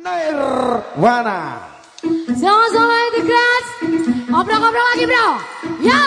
Nirwana. Sama-sama di keras. Ngobrol-ngobrol lagi bro. Yo.